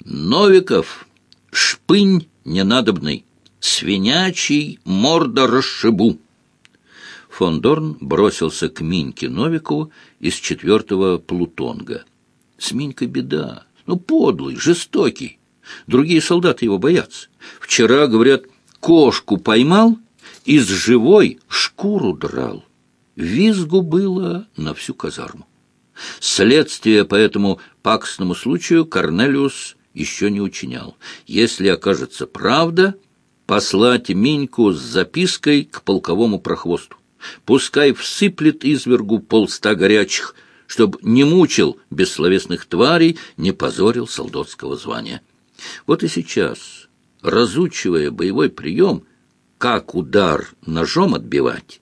Новиков, шпынь ненадобный, свинячий морда расшибу. Фон Дорн бросился к Миньке Новикову из четвертого Плутонга. С Минькой беда. Ну, подлый, жестокий. Другие солдаты его боятся. Вчера, говорят, кошку поймал, из живой шкуру драл. Визгу было на всю казарму. Следствие по этому пакостному случаю Корнелиус еще не учинял. Если окажется правда, послать Миньку с запиской к полковому прохвосту. Пускай всыплет извергу полста горячих, чтоб не мучил бессловесных тварей, не позорил солдатского звания. Вот и сейчас, разучивая боевой прием, как удар ножом отбивать,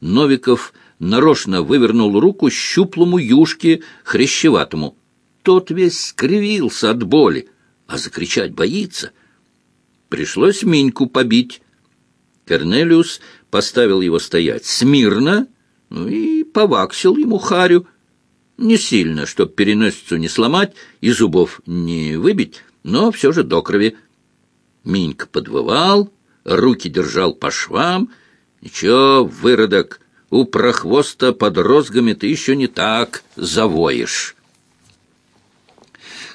Новиков нарочно вывернул руку щуплому юшке хрящеватому. Тот весь скривился от боли, а закричать боится. Пришлось Миньку побить. Корнелиус поставил его стоять смирно, ну и поваксил ему харю. Не сильно, чтоб переносицу не сломать и зубов не выбить, но все же до крови. Минька подвывал, руки держал по швам. Ничего, выродок, у прохвоста под розгами ты еще не так завоешь.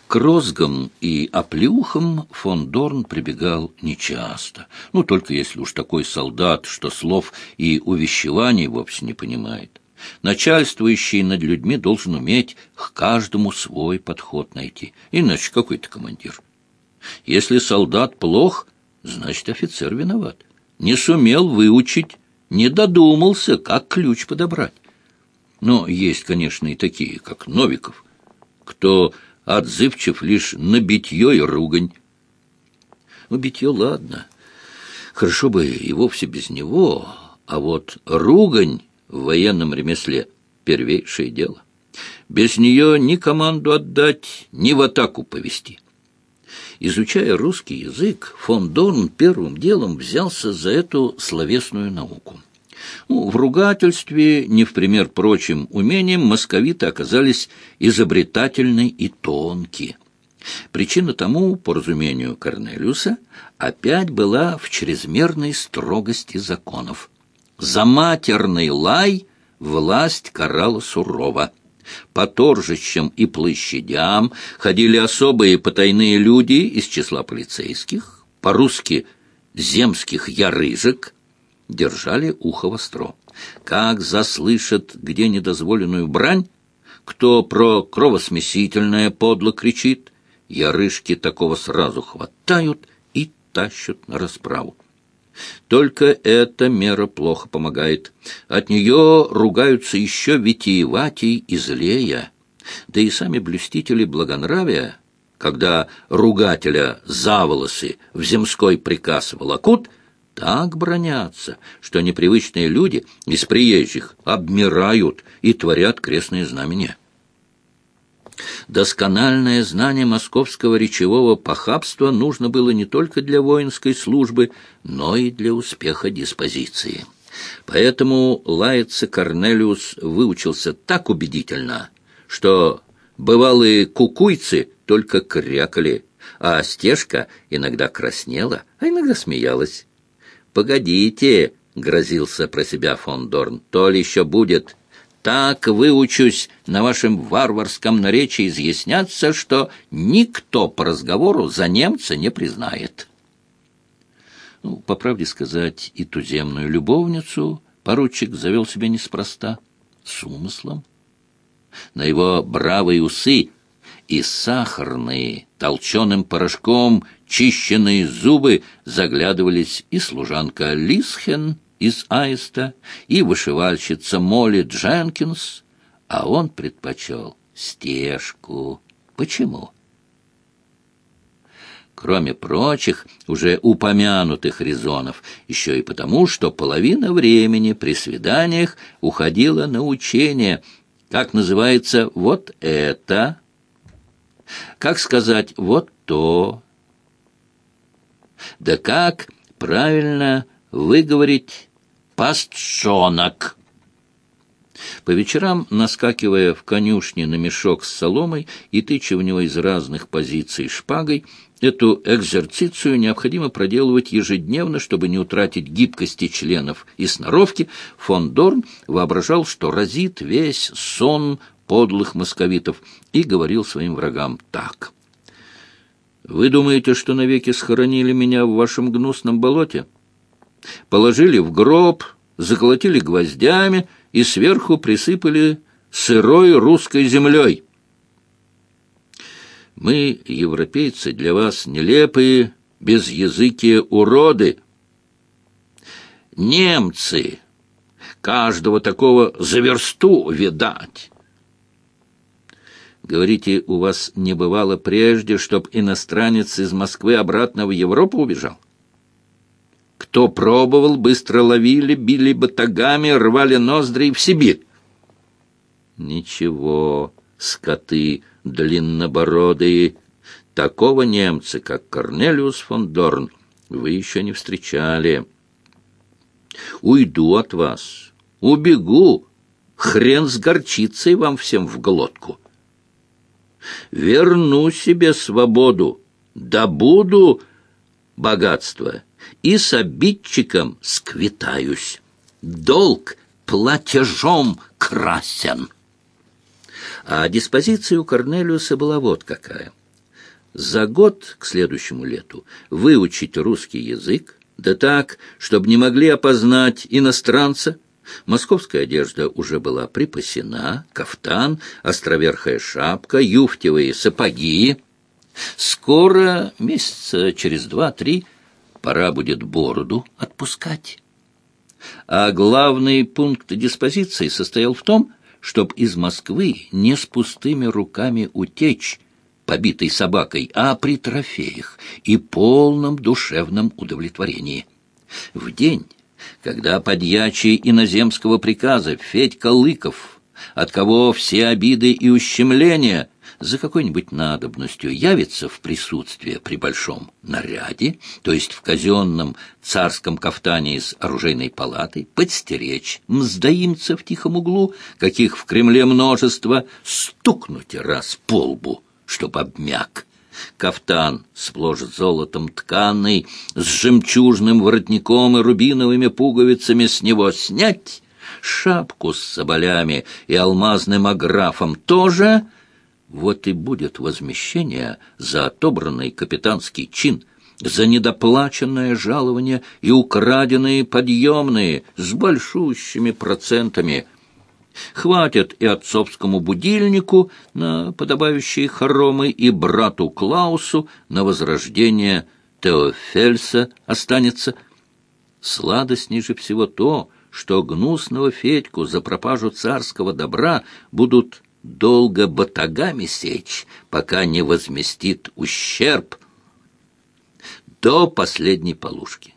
К розгам и оплюхам фон Дорн прибегал нечасто. Ну, только если уж такой солдат, что слов и увещеваний вовсе не понимает. Начальствующий над людьми должен уметь к каждому свой подход найти. Иначе какой то командир? Если солдат плох, значит, офицер виноват. Не сумел выучить, не додумался, как ключ подобрать. Но есть, конечно, и такие, как Новиков, кто отзывчив лишь на битье и ругань. Ну, битье ладно, хорошо бы и вовсе без него, а вот ругань в военном ремесле — первейшее дело. Без нее ни команду отдать, ни в атаку повести. Изучая русский язык, фон Дорн первым делом взялся за эту словесную науку. Ну, в ругательстве, не в пример прочим умениям, московиты оказались изобретательны и тонкие. Причина тому, по разумению Корнелиуса, опять была в чрезмерной строгости законов. За матерный лай власть карала сурово. По торжищам и площадям ходили особые потайные люди из числа полицейских, по-русски земских ярыжек, держали ухо востро. Как заслышат где недозволенную брань, кто про кровосмесительное подло кричит, ярышки такого сразу хватают и тащат на расправу. Только эта мера плохо помогает. От нее ругаются еще витиеватей и злее. Да и сами блюстители благонравия, когда ругателя за волосы в земской приказ волокут, так бронятся, что непривычные люди из приезжих обмирают и творят крестные знамения. Доскональное знание московского речевого похабства нужно было не только для воинской службы, но и для успеха диспозиции. Поэтому лаяться Корнелиус выучился так убедительно, что бывалые кукуйцы только крякали, а стежка иногда краснела, а иногда смеялась. «Погодите», — грозился про себя фон Дорн, — «то ли еще будет» так выучусь на вашем варварском наречии изъясняться, что никто по разговору за немца не признает. Ну, по правде сказать, и туземную любовницу поручик завел себе неспроста, с умыслом. На его бравые усы и сахарные, толченым порошком чищенные зубы заглядывались и служанка Лисхен, из аиста и вышивальщица Молли Дженкинс, а он предпочел стежку. Почему? Кроме прочих, уже упомянутых резонов, еще и потому, что половина времени при свиданиях уходила на учение, как называется «вот это», как сказать «вот то», да как правильно выговорить пастшонок. По вечерам, наскакивая в конюшне на мешок с соломой и тыча в него из разных позиций шпагой, Эту экзерцицию необходимо проделывать ежедневно, чтобы не утратить гибкости членов и сноровки. Фон Дорн воображал, что разит весь сон подлых московитов, и говорил своим врагам так. «Вы думаете, что навеки схоронили меня в вашем гнусном болоте? Положили в гроб, заколотили гвоздями и сверху присыпали сырой русской землей». Мы, европейцы, для вас нелепые, безязыкие уроды. Немцы! Каждого такого за версту видать. Говорите, у вас не бывало прежде, чтоб иностранец из Москвы обратно в Европу убежал? Кто пробовал, быстро ловили, били батагами, рвали ноздри в Сибирь. Ничего, скоты, длиннобородые. Такого немца, как Корнелиус фон Дорн, вы еще не встречали. Уйду от вас, убегу, хрен с горчицей вам всем в глотку. Верну себе свободу, добуду богатство и с обидчиком сквитаюсь. Долг платежом красен». А диспозиция у Корнелиуса была вот какая. За год к следующему лету выучить русский язык, да так, чтобы не могли опознать иностранца. Московская одежда уже была припасена, кафтан, островерхая шапка, юфтевые сапоги. Скоро, месяца через два-три, пора будет бороду отпускать. А главный пункт диспозиции состоял в том, чтоб из Москвы не с пустыми руками утечь, побитой собакой, а при трофеях и полном душевном удовлетворении. В день, когда подьячий иноземского приказа Федька Лыков, от кого все обиды и ущемления за какой-нибудь надобностью явится в присутствие при большом наряде, то есть в казенном царском кафтане из оружейной палаты, подстеречь мздоимца в тихом углу, каких в Кремле множество, стукнуть раз по лбу, чтоб обмяк. Кафтан сплошь золотом тканый, с жемчужным воротником и рубиновыми пуговицами с него снять, шапку с соболями и алмазным аграфом тоже — вот и будет возмещение за отобранный капитанский чин, за недоплаченное жалование и украденные подъемные с большущими процентами. Хватит и отцовскому будильнику на подобающие хоромы, и брату Клаусу на возрождение Теофельса останется. Сладость ниже всего то, что гнусного Федьку за пропажу царского добра будут долго батагами сечь, пока не возместит ущерб до последней полушки.